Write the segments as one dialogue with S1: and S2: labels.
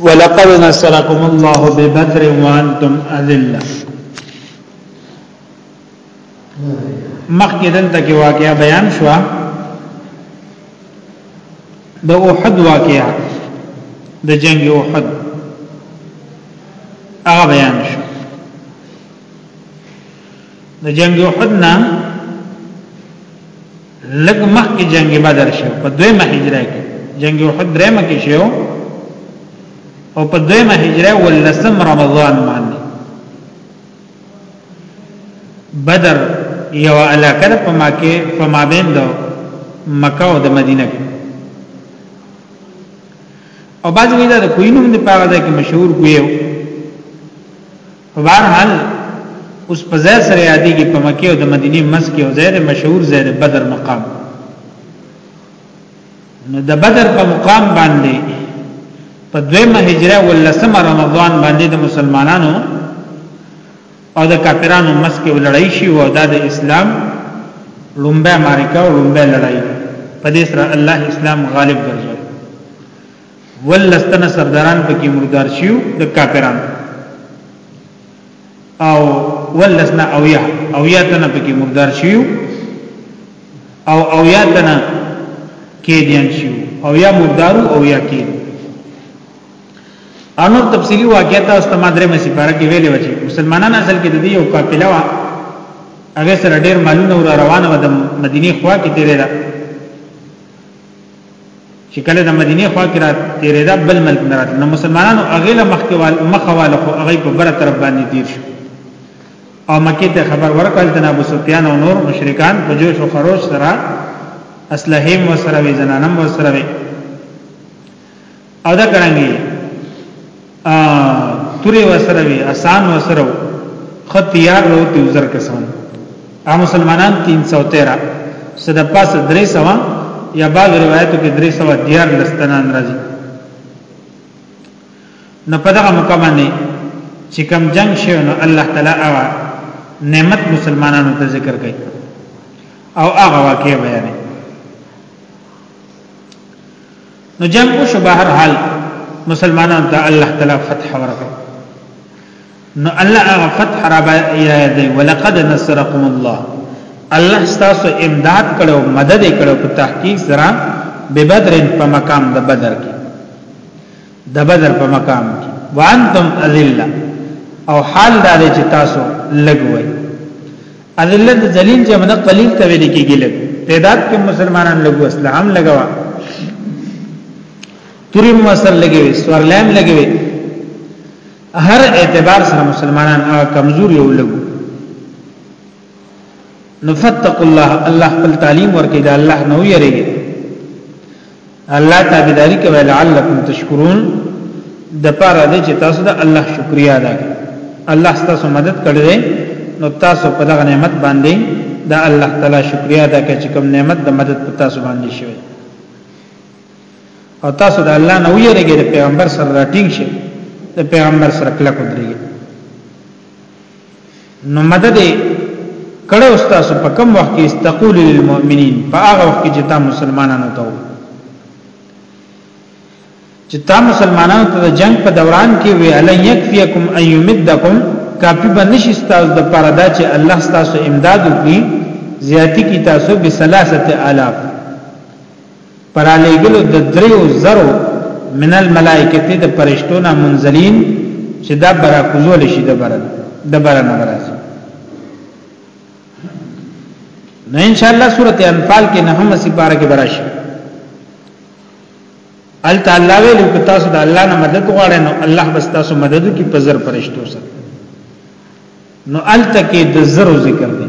S1: ولقد نصركم الله ببدر وانتم اذله مخکې دلته کې واقعیا بیان شو د احد واقعیا د جنگ احد هغه بیان شو د جنگ احد نه لګ مخ کې جنگ بدر شو په دویمه هجره کې جنگ احد درېمه کې شو او په دویمه هجره ولسم رمضان باندې بدر یو علاقه ده په مکه په مابین د مکه او د مدینه کې او بعض ویدا د کوینوم د پاره ده کې مشهور کویو په بهر حال اوس په ځای سره یادېږي په مکه او د مدینه مس کې او ځای د مشهور ځای د بدر مقام نو د بدر په مقام باندې په دویمه هجره ولسم رمضان باندې د مسلمانانو او د کافرانو مس کې ولړای شي او د اسلام لومبه معرکه او لومبه لړای په دې سره الله اسلام غالب ګرځي ولستنه سرداران پکې مردار شيو د کافرانو او ولسنا او یا او یا تنه پکې مردار شيو او او یا تنه کې ديان شيو او یا مردارو او یا کې انو تفصیلی واقعیت تاسو ته ما درې مې سپاره کې ویلې و چې مسلمانان اصل کې د دې یو قافله وا هغه سره ډېر مالونه ور روانه و د مدینه خوا کې تیرې ده چې کله د مدینه خوا کې را تیرې دا بل ملک نه راتل نو مسلمانانو هغه له مخکوال مخواله خو هغه په بره طرف باندې تیر شو او مکه ته خبر ورکړل د ابو سفیان او نور مشرکان په جوش او خروش سره اسلحه مو سره وی زنانم مو سره وی او دا کرانګي ا توري وسره وي آسان وسره خط یار نو ته وزر کسان ا مسلمانان 313 صد پاس درې سوا یا بعض روایتو کې درې سوا دیار لستنان راځي نو په دغه مقامه نه چې کم جنگ شوی نو الله تعالی هغه نعمت مسلمانانو ته ذکر کوي او هغه واقعي بیانوي نو جنگ وشو بهر حال مسلمانانو ته الله تعالی فتح ورکړ نو الله هغه فتح را یاد دی ولقد نصرکم الله الله ستاسو امداد کړو مدد کړو په تحقیق سره به بدر په مقام د بدر کې د بدر په مقام کې وانتم اذلہ او حال دا چې تاسو لګوي اذله د ذلیل جمع نه قلیل ته ویل کېږي لګ تعداد کې مسلمانان لګو اسلام لګوا توري مسل لګي سورلام لګي هر اعتبار سره مسلمانان هغه کمزور یو لګو نفتق الله الله خپل تعلیم ورکړي دا الله نو یریږي الله تابعداري کوي لعلکم تشکرون د پاره د چې تاسو د الله شکریا ادا کړئ الله تاسو مدد کړی نو تاسو په دغه نعمت باندې د الله تعالی شکریا ادا کړئ چې کوم نعمت د مدد په تاسو باندې شوی او تاسو د الله نه ویریږئ د پیغمبر سره راټینګ شئ د پیغمبر سره کلک ودرېږئ نو مدد کړه استاد په کوم وخت کې استقول للمؤمنین په هغه وخت کې چې تا مسلمانانو ته چې تا مسلمانانو ته د جنگ په دوران کې وی الی یکفیکم ان یمدکم کافی بنش استاد د پاره دا چې الله تاسو امداد وکړي زیاتی کی تاسو به 3000 الاف پر علیګلو د دریو زرو من الملائکه د فرشتو نه منزلین چې دا برا کوزول شي د برا د برا نه راځي نو ان شاء الله سورته انفال کې نه هم سپاره کې براشي ال تعالی ویلو که تاسو د الله نه مدد غواړئ نو الله بس تاسو مدد کی په زر فرشتو سره نو ال تکي د زرو ذکر دی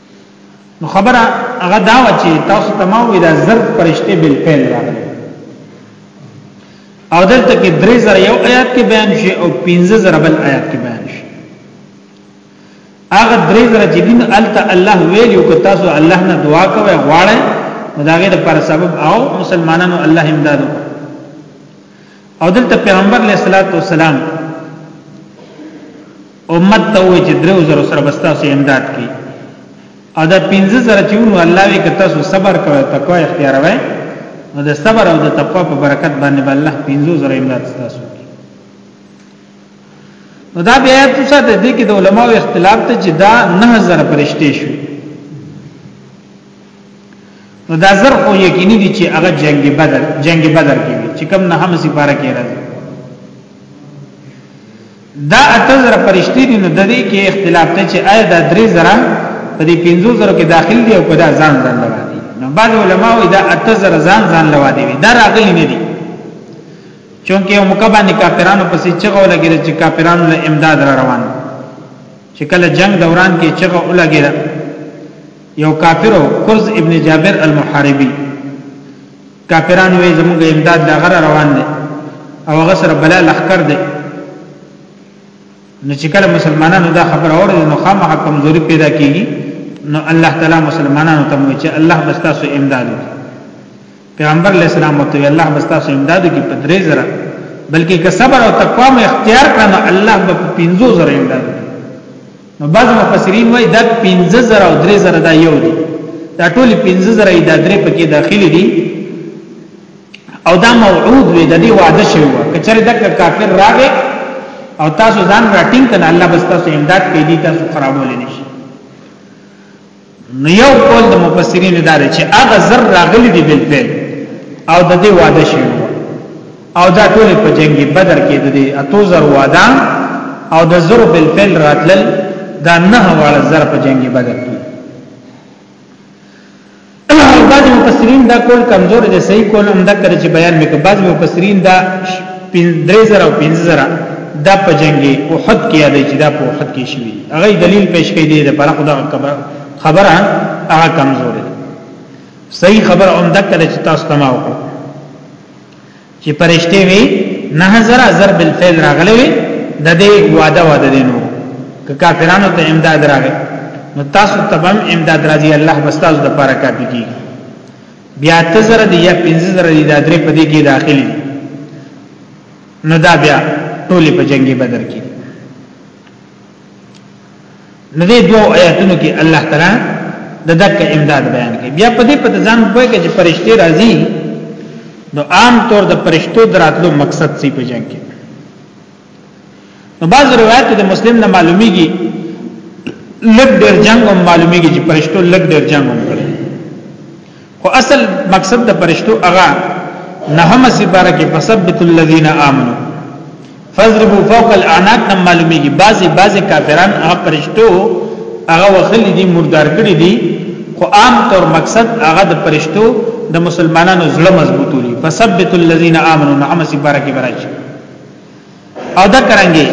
S1: نو خبره هغه دا و چې تاسو تمام وې دا زرد پرشته بل فعل راغلي او دلته کې درې زره یو آیات کې بیان شي او 15 زره بل آیات کې بیان شي هغه درې زره چې دین الته الله ویل یو که تاسو الله نه دعا کوئ غواړئ داګه د پر سبب او مسلمانانو الله امدادو او دلته پیغمبر علیہ الصلوۃ والسلام امت ته وې چې درو زره سره بستا سي امداد کی او دا 15 زره چې ونو الله وی که تاسو صبر کړو تقوا اختیار وای نو د صبر او د تقوا په برکت باندې به الله 15 زره امداد تاسو نو دا بیا ته څه د دې کې د علماو اختلاف ته چې دا 9000 پرشته شو نو دا زر خو یقیني دي چې هغه جنگ بدر جنگ بدر کې چې کم نه هم سي پارا کې راځي دا اته زره فرشتي دي نو د دې کې اختلاف ته چې آیا دا درې زره په دې پنځو زره کې داخل دي او په دا ځان ځان لوا دي نو بعض علما وایي دا اته زره ځان ځان لوا دي دا راغلي نه دي چونکه یو موقع باندې کافرانو پسې چغه ولګیږي چې کافرانو له امداد را روان چې کله جنگ دوران کې چغه ولګیږي یو کافرو کرز ابن جابر المحاربی کافرانو وی زموږ امداد دا غره روان دی او هغه سره بلا لخر دی نو چې کله مسلمانانو دا خبر اور نو خامخا کمزوري پیدا کیږي نو الله تعالی مسلمانانو ته وی چې الله بستاسو امداد وکړي پیغمبر علیہ السلام ته الله بستاسو امداد وکړي په درې زره بلکې که صبر او تقوا مو اختیار کړنو الله به په 50 زره امداد وکړي نو بعض مفسرین وایي دا 15000 او 3000 دا یو دي دا ټول 15000 دا درې پکې داخلي دي او دا موعود وي د دې وعده شوی و کچره دک کافر راغی او تاسو ځان راټینګ کړه الله بس تاسو امداد کوي دي تاسو خرابول نه شي نو یو قول د مفسرین دا دی چې هغه زر راغلي دي بل په او د دې وعده شوی او دا ټول په جنگي بدر کې د دې اتو زر وعده او د زر بل په راتلل دا نه واړه زر په جنگي بدر کې بعض مفسرین دا قول کمزور دي صحیح قول هم دا کړی چې بیان میکړي بعض مفسرین دا 3000 او 15000 دا په جنگ احد کې یاد چې دا په احد کې شوی هغه دلیل پیش کړي دی پر خدا خبره هغه کمزوري صحیح خبر اومده کړي چې تاسو تما وکړو چې پرشته وی 9000 ضرب الفعل راغلي وی د دې وعده وعده دینو که کافرانو ته امداد راغی نو تاسو تبم امداد راځي الله بس تاسو د پاره کافي کیږي بیا ته زره دی یا پنځه زره دی دا درې په دې کې داخلي نو دا بیا ټولې په جنگي بدر کې نو دې دوه آیاتونو کې الله تعالی د دک امداد بیان کوي بیا په دې په ځان کوی چې فرشتي راځي نو عام طور د فرشتو دراتلو مقصد سی په جنگ کې نو بعض روایت د مسلم نه معلومیږي لګ ډیر جنگ هم معلومیږي چې پرشتو لګ ډیر جنگ هم کړی خو اصل مقصد د پرشتو هغه نهم سپاره کې فثبت الذين امنوا فضربوا فوق الاعناق نه معلومیږي بعضی بعضی کافران هغه پرشتو هغه وخلی دي مردار کړی دي خو عام طور مقصد هغه د پرشتو د مسلمانانو زړه مضبوطولي فثبت الذين امنوا نهم سپاره کې براشي او دا کرانګي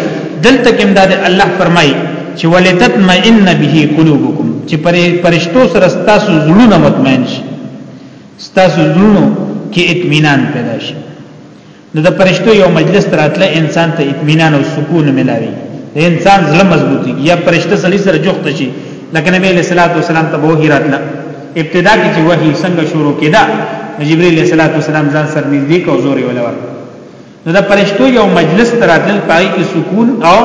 S1: دلته کوم د الله فرمای چې ولتطمئن به قلوبکم چې پرشتو سره تاسو زړونه مطمئن شي تاسو زړونو کې اطمینان پیدا شي نو د پرشتو یو مجلس تراتله انسان ته اطمینان او سکون ملاوي د انسان زړه مضبوطي یا پرشته سړي سره جوخت شي لکه نبی علیہ الصلوۃ والسلام ته وحی راتله ابتدا کې چې وحی څنګه شروع کېده جبرئیل علیہ الصلوۃ والسلام ځان سره نږدې کو زور یې ولور نو د پرشتو یو مجلس تراتل پای کې سکون او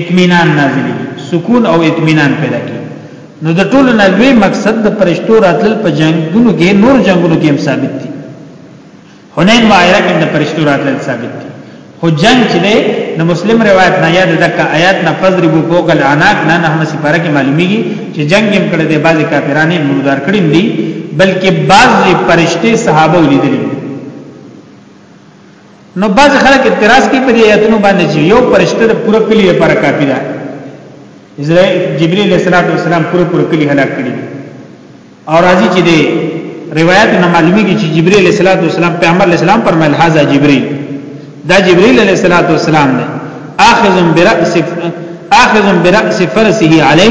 S1: اطمینان نازلي سکون او اطمینان پیدا کی نو د ټولو نه لوی مقصد د پرشتو راتل په جنگونو کې نور جنگونو کې هم ثابت دي حنین وایره کې د پرشتو راتل ثابت دي خو جنگ چې دی د مسلم روایت نه یاد دک آیات نه فضل بو فوق العناق نه نه مسی پاره کې معلومیږي چې جنگ هم کړه دی بعضی کافرانه مردار کړي دي بلکې بعضی پرشته صحابه ولیدل نو باز خلک اعتراض کوي په دې آیتونو باندې چې یو پرشته د پوره کلی لپاره کافی ده اسرائیل جبرئیل السلام پوره پوره کلی هلاک کړي او راځي چې دی روایت نه معلومیږي چې جبرئیل السلام پیغمبر اسلام پر مل هاذا جبرئیل دا جبرئیل علیہ الصلوۃ والسلام دی اخذ براس اخذ براس فرسه علی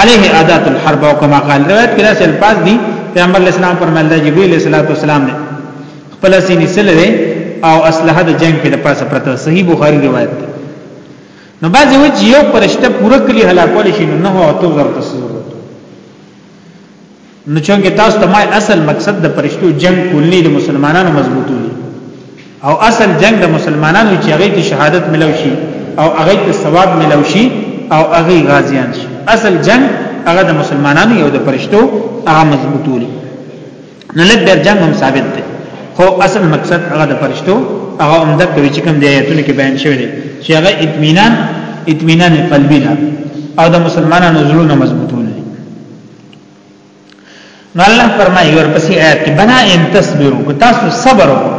S1: علیه عادات الحرب او کما قال روایت کې راځي الفاظ دي پیغمبر اسلام پر مل جبرئیل علیہ الصلوۃ والسلام دی خپل سینې سره دی او اسلحه د جنگ کې د پاسه پرته صحیح بخاری روایت ده نو بعض یو چې یو پرشته پوره کلی هلاکول شي نو نه او تو ضرورت ضرورت نو چونګه تاسو ته ما اصل مقصد د پرشتو جنگ کولنی د مسلمانانو مضبوطو او اصل جنگ د مسلمانانو چې هغه ته شهادت ملو شي او هغه ته ثواب ملو شي او هغه غازیان شي اصل جنگ هغه د مسلمانانو یو د پرشتو هغه مضبوطو نو لږ ډېر جنگ هم ثابت دی خو اصل مقصد هغه د فرشتو هغه عمده کوي چې کوم دی ایتونه کې بیان شوی دی چې هغه اطمینان اطمینان قلبی ده او د مسلمانانو زړونه مضبوطول دي نو الله فرمایي ورپسې آیات کې بنا ان تصبروا تاسو صبر وکړئ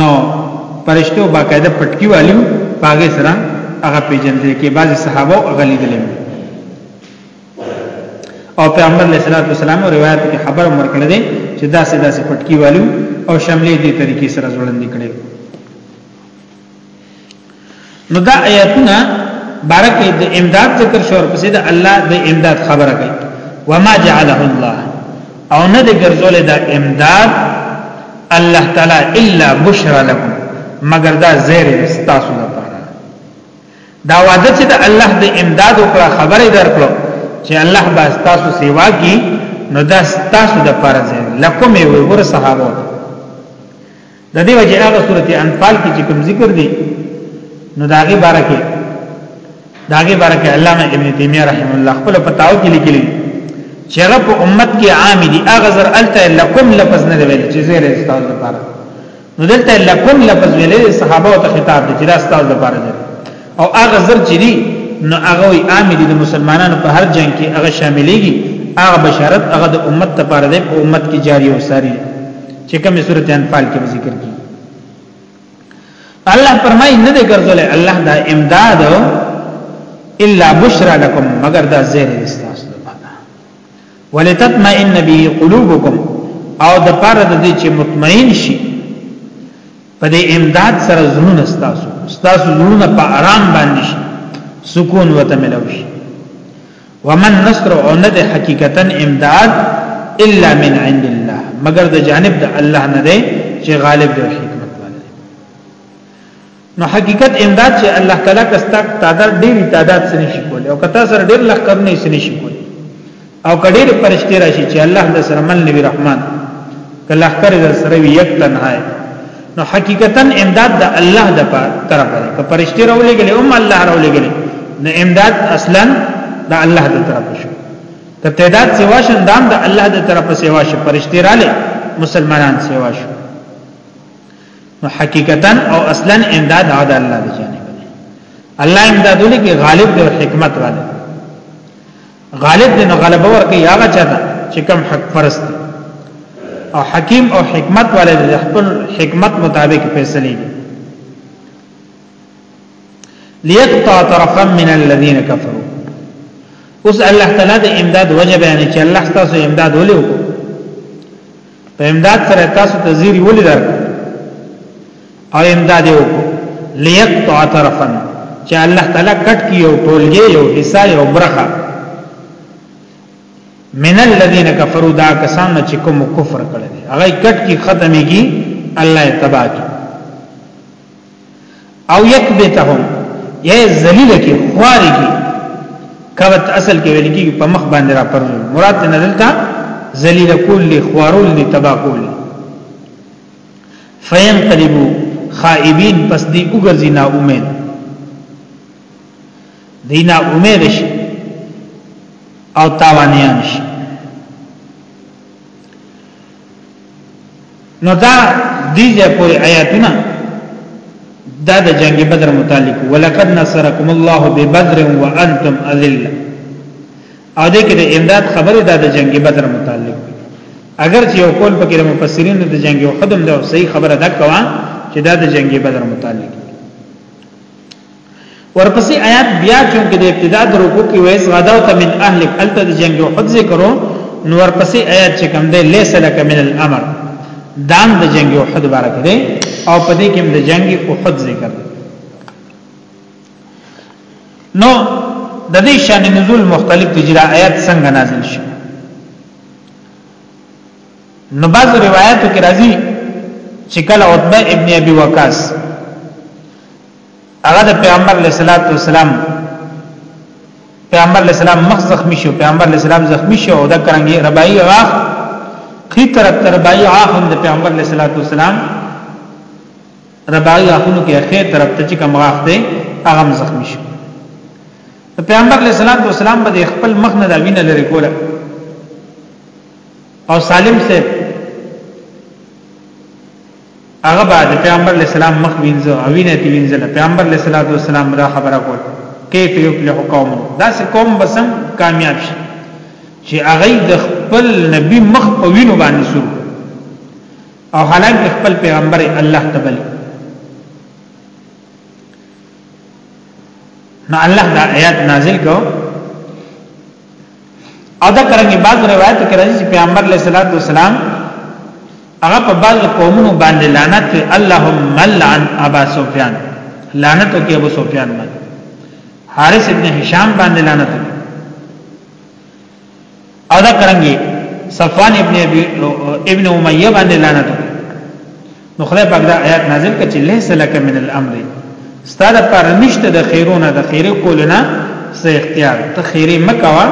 S1: نو پرشتو باقاعده پټکی والیو پاګه سره هغه پیجندل کې بعض صحابه هغه لیدل او پیغمبر علیه الصلاۃ والسلام روایت کې خبر امر کړی دی چې داسې داسې پټکی والیو او شملې دې طریقې سره ځوړندې کړي نو دا آیاتونه بارکه د امداد ذکر شو او پسې د الله د امداد خبره کوي وما جعله الله او نه د ګرځول د امداد الله تعالی الا بشرا لكم مگر دا زیر استاسو لپاره دا وعده چې د الله د امداد او خبره درکړو چې الله با استاسو سیوا کی نو دا استاسو د لپاره زیر لکم یو ور صحابه د دې وجه هغه سورته انفال کې چې کوم ذکر دی نو داغه بارکه داغه بارکه علامه ابن تیمیه رحم الله خپل فتاو کې لیکلی چې هغه په امت کې عام دي هغه زر الته لکم لفظ نه ویل چې زیر استاد لپاره نو دلته لکم لفظ ویل صحابه او خطاب دي چې دا استاد لپاره دی او هغه زر چې دي نو هغه وي عام دي د مسلمانانو په هر جنگ کې هغه شاملېږي هغه بشارت هغه د امت لپاره دی په امت کې جاری او ساری چې کومه سورته انفال کې ذکر کی الله فرمای نه دې ګرځول الله دا امداد الا بشرا لكم مگر دا زیر استاس لپاره ولتطمئن به قلوبكم او د پاره د دې چې مطمئن شي په دې امداد سره زړونه ستاسو ستاسو زړونه په آرام باندې شي سکون وته ملوي ومن نصر او نه د حقیقتا امداد الا من عند الله مگر د جانب د الله نه دی چې غالب دی حکمت والا نو حقیقت امداد چې الله تعالی کستا تعداد ډیر تعداد سره شي کولای او کتا سره ډیر لخر نه سره شي کولای او کډیر پرشتي راشي چې الله د سره مل نبی رحمان کله اخر د سره وی یک تنهای نو حقیقتا امداد د الله د طرف دی که پرشتي راولېګل او الله راولېګل نو امداد اصلا د الله د طرف شو که تعداد سیوا شو دام د الله د طرف سیوا شو پرشتي رااله مسلمانان سیوا شو نو حقیقتا او اصلا امداد عاد الله دی الله امدادونه کې غالب دی حکمت والے غالب دې غلبه ورکي هغه چاته چې کم حق پرست او حکیم او حکمت والے د خپل حکمت مطابق فیصله دي ليقطع طرفا من الذين كفروا اوس الله تعالی د امداد وجه بیان چې الله تاسو امداد ولې وکړو په امداد سره تاسو ته زیری ولې درک او امداد یو ليقطع طرفا چې الله تعالی کټ کی یو ټولګي یو حصہ یو برخه من الذين كفروا دا کسان چې کوم کفر کړل هغه کټ کی ختميږي الله تبارک او یکبتهم یا ذلیل کی خواری کی کبت اصل کې ویل کیږي په مخ باندې را پر مراد نه دلته ذلیل کول لی خوارول لی تبا کول فین قلبو خائبین پس دی وګرځي نا امید دی نا امید شي او تاوانیان شي نو دا دیجه پوری آیاتونه دا د جنگ بدر متعلق ولقد نصرکم الله ببدر وانتم اذله او دې کې د امداد خبره دا د جنگ بدر متعلق اگر چې یو کول پکې د مفسرین د جنگ او خدم دا صحیح خبره ده کوا چې دا د جنگ بدر متعلق ورپسې آیات بیا چونکه د ابتدا د رکوع کې وایس غداوت من اهلک الته د جنگ او حد ذکرو نو ورپسې آیات چې کوم دی لیس لک من الامر دام د جنگ او حد بارک دی او په دې کې د جنگ او حد ذکر نو د دې شان نزول مختلف تجرا آیات څنګه نازل شي نو بعض روایتو کې راځي چې کله عتبه ابن ابي وقاص هغه د پیغمبر علیه الصلاۃ والسلام پیغمبر علیه السلام مخ زخمی شو پیغمبر علیه السلام زخمی شو او دا کرانګي رباعي غاخ خي طرف تر رباعي غاخ هم د پیغمبر علیه الصلاۃ والسلام رباعي غاخونو کې اخی طرف ته چې کوم غاخ دی هغه زخمی شو پیغمبر علیه الصلاۃ والسلام به خپل مخ نه دا وینه لري کوله او سالم سے هغه به د پیغمبر علی السلام مخ وینځو او وینې تی وینځل پیغمبر علی السلام دا خبره کول کیف یفلح قوم دا سه قوم بسم کامیاب شي چې هغه د خپل نبی مخ په وینو باندې سو او حالانکه خپل پیغمبر الله تبلی نو الله دا آیات نازل کو او دا کرنګي بعض روایت کې راځي چې پیغمبر علیه الصلاۃ والسلام هغه په بعض قومونو باندې لعنت کوي اللهم لعن ابا سفیان لعنت کوي ابو سفیان باندې حارث ابن هشام باندې لعنت کوي او دا کرنګي صفوان ابن ابن امیہ باندې لعنت کوي نو خدای پاک دا آیات نازل کړ چې ليس لك من الامر ستاره پر نشته د خیرونه د خیره کولنا سه اختیار ته خیره مکوا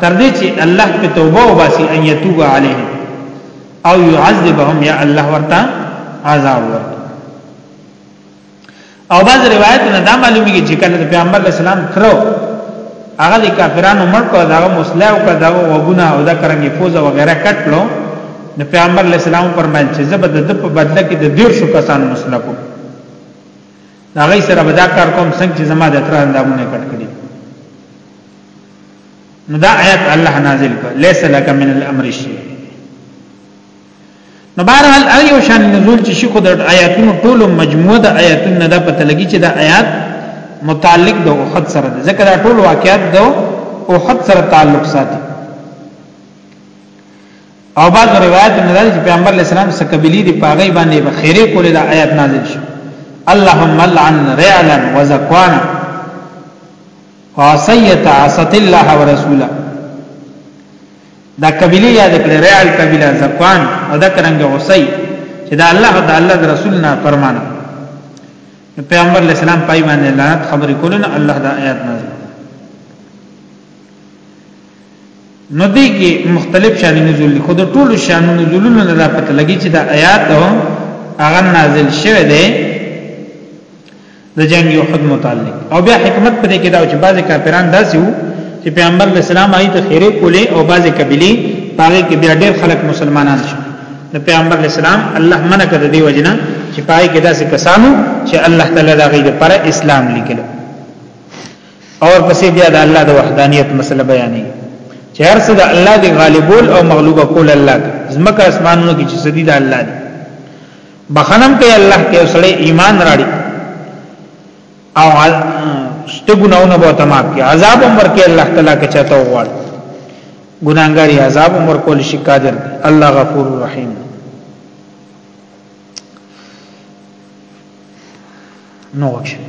S1: تر دې چې الله په توبه وباسي ان يتوب عليهم او يعذبهم يا الله ورته عذاب ورته او باز روایتونه دا معلومیږي چې کله د پیغمبر اسلام ترو هغه د کافرانو مړ کړ دا مسله او کړه دا وګونه او دا کرنګي فوزه وغیرہ کټلو د پیغمبر اسلام فرمایل چې زبد د په بدله کې د ډیر شو کسان مسله کو هغه سره بدا کار کوم څنګه چې زما د تر اندامونه کټ کړی نو دا آیت الله نازل کړ ليس لك من الامر شيء نو بهرحال هر یو شان نزول چې شي خو د آیاتونو ټول مجموعه د آیاتونو نه د پته لګي چې د آیات متعلق د احد سره ده ځکه دا ټول واقعات د احد سره تعلق ساتي او بعض روایت نه راځي پیغمبر علیہ السلام سکبلی دی پاغي باندې به خیره کولې د آیات نازل شي اللهم لعن رعلا وزقوانا وعصیت عصت الله ورسوله دا قبیله یاد کړې ریال قبیله زکوان او دا کرنګ غصی چې دا الله او دا الله د رسول نه فرمانه پیغمبر علیہ السلام پای باندې لعنت خبرې کولن الله دا آیات نازل نو دی کې مختلف شان نزول خو د ټولو شان نزولونو نه پته لګی چې دا آیات هغه نازل شوه دی د جنگ یو حد متعلق او بیا حکمت پرې کې دا چې بعضی کافران داسې وو چې پیغمبر اسلام آی ته خیره کولې او بعضی قبلی پاره کې بیا ډېر خلک مسلمانان شو د پیغمبر اسلام الله منع کړ دی وجنه چې پای کې داسې کسانو چې الله تعالی دا غي پر اسلام لیکل او پسې بیا د الله د وحدانیت مسله بیانې چې هر څه د الله دی غالبول او مغلوب کول الله زمکه اسمانونو کې چې سدي د الله دی بخنم کوي الله کې وسړي ایمان راړي او ست ګناونه به تمام کې عذاب عمر کې الله تعالی کې چاته وغواړ ګناګاری عذاب عمر کول شي قادر الله غفور رحیم نو
S2: وکړه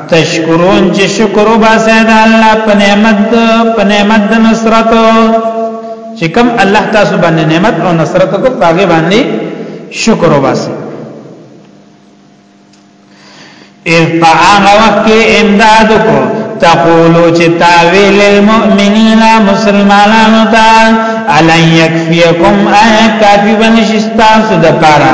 S2: تشکرون چې شکر وباسه د الله په نعمت په نعمت د نصرت چې کوم الله تاسو باندې نعمت او نصرت کو پاګې باندې شکر وباسه اذ طعام وقت امداد کو تقولو چې تاویل المؤمنین مسلمانانو ته الان یکفیکم آیا کافی بنشستاسو د پاره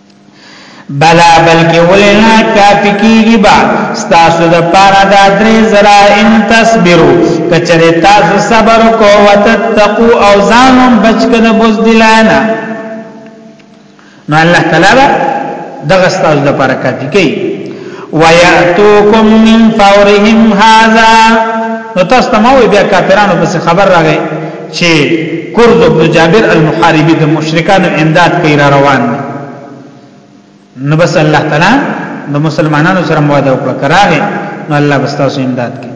S2: بلا بلکې ولنا کافی کیږي با ستاسو د پاره دا درې زرا ان تصبرو کچره تاسو صبر کو وتتقو او ځانم بچ کړه بوزدلانا نو الله تعالی دغه ستاسو د پاره کافی کوي وياتوکم من فورهم هذا نو تاسو ته مو بیا کافرانو پس خبر راغی چې کرز ابن جابر المحاربی د مشرکانو امداد کوي را روان نو بس الله تعالی د مسلمانانو سره مواده وکړه کراغه نو الله بس تاسو امداد کوي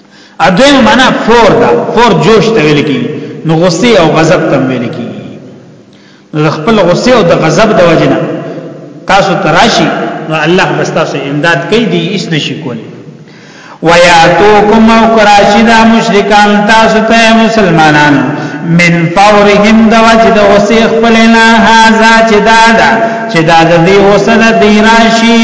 S2: اځه معنا فور دا فور جوش ته ویل کی نو غصه او غضب ته ویل کی نو خپل غصه او د غضب د وجنه تاسو تراشی نو الله بس تاسو امداد کوي دی اس نشي کولی وياتوکم او کراشدا مشرکان تاسو ته مسلمانان من فورهم د وجد غصه خپلنا هاذا چې دادا چې دا د دې وسنه دی راشي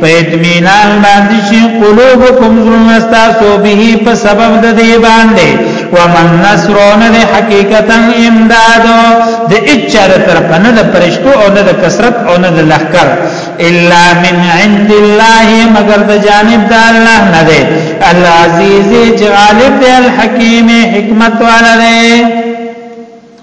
S2: په اطمینان باندې شي قلوبکم زړونه ستاسو به په سبب د دې باندې ومن نصر نه حقیقتا امداد د اچار طرف نه د پرشتو او نه د کثرت او نه د لخر الا من عند الله مگر د جانب د الله نه دی العزیز چې غالب دی الحکیم حکمت والا دی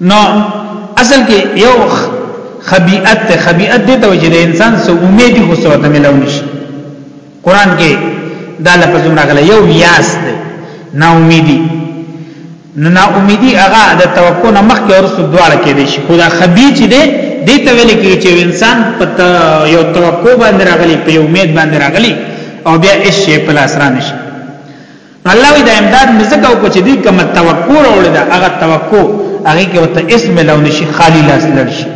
S2: نو اصل کې یو خبیئت ته خبیئت دې ته وجه د انسان سو امید خو سو ته ملو نشي قران کې دا لفظ راغلی یو یاس دی نا امیدی نو نا امیدی هغه د توقع نه مخکې ورسو دواړه کې دي خدا خبی چې دی دې ته ویل کې چې انسان پته یو توقع باندې راغلی په امید باندې راغلی او بیا هیڅ شی په لاس را نشي الله وی دا امداد مزکه او چې دوی کوم توقع راوړل دا هغه توقع هغه کې وته اسم لو نشي خالی لاس لړ شي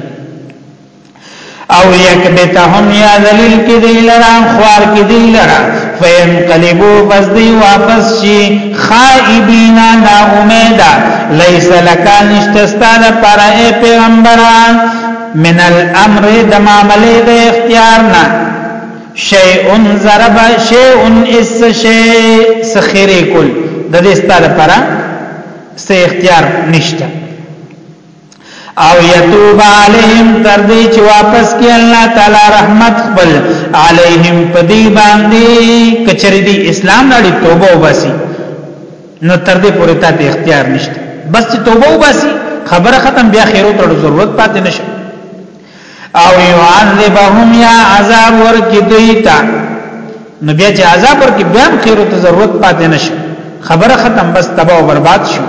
S2: او یکبتهم یا ذلیل کی دی لرا خوار کی دی لرا فینقلبو پس دی واپس شی خائبینا نا امیدا لیس لکا نشتستا دا پر اے پیغمبران من الامر د معاملې د اختیار نه شیئن ضرب شیئن اس شیئ سخیره کول د دې ستاره پر سه اختیار نشته او یتوب علیهم تر دې چې واپس کې الله تعالی رحمت خپل علیهم پدی باندې کچری دی اسلام لري توبه وباسي نو تر دې پورې ته اختیار نشته بس توبه وباسي خبره ختم بیا خیرو ته ضرورت پاتې نشي او يعذبهم يا عذاب ورکی دوی تا نو بیا چې عذاب ورکی بیا خیر ته ضرورت پاتې نشي خبره ختم بس تباہ او برباد شو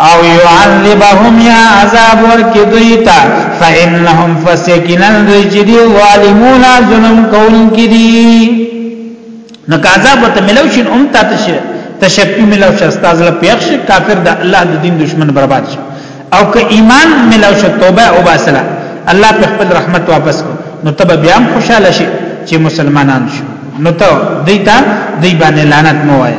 S2: او يعذبهم يا عذاب ورکی دوی تا فإنهم فسكنن رجدي ظالمون ظلم کون کی دی نو عذاب ته ملو شي هم تا ته شي تشفي ملو شي استاد له پیښ شي کافر د الله د دین دشمن برباد شي او که ایمان ملو شي توبه او باسلا الله په خپل رحمت واپس کو نو تب بیا هم خوشاله شي چې مسلمانان شو نو ته دیتا دی باندې لعنت مو وایي